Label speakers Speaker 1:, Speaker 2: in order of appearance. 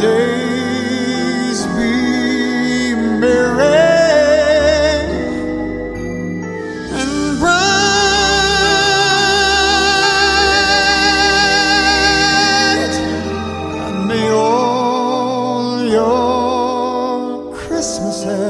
Speaker 1: Days be merry and bright, and may all your Christmases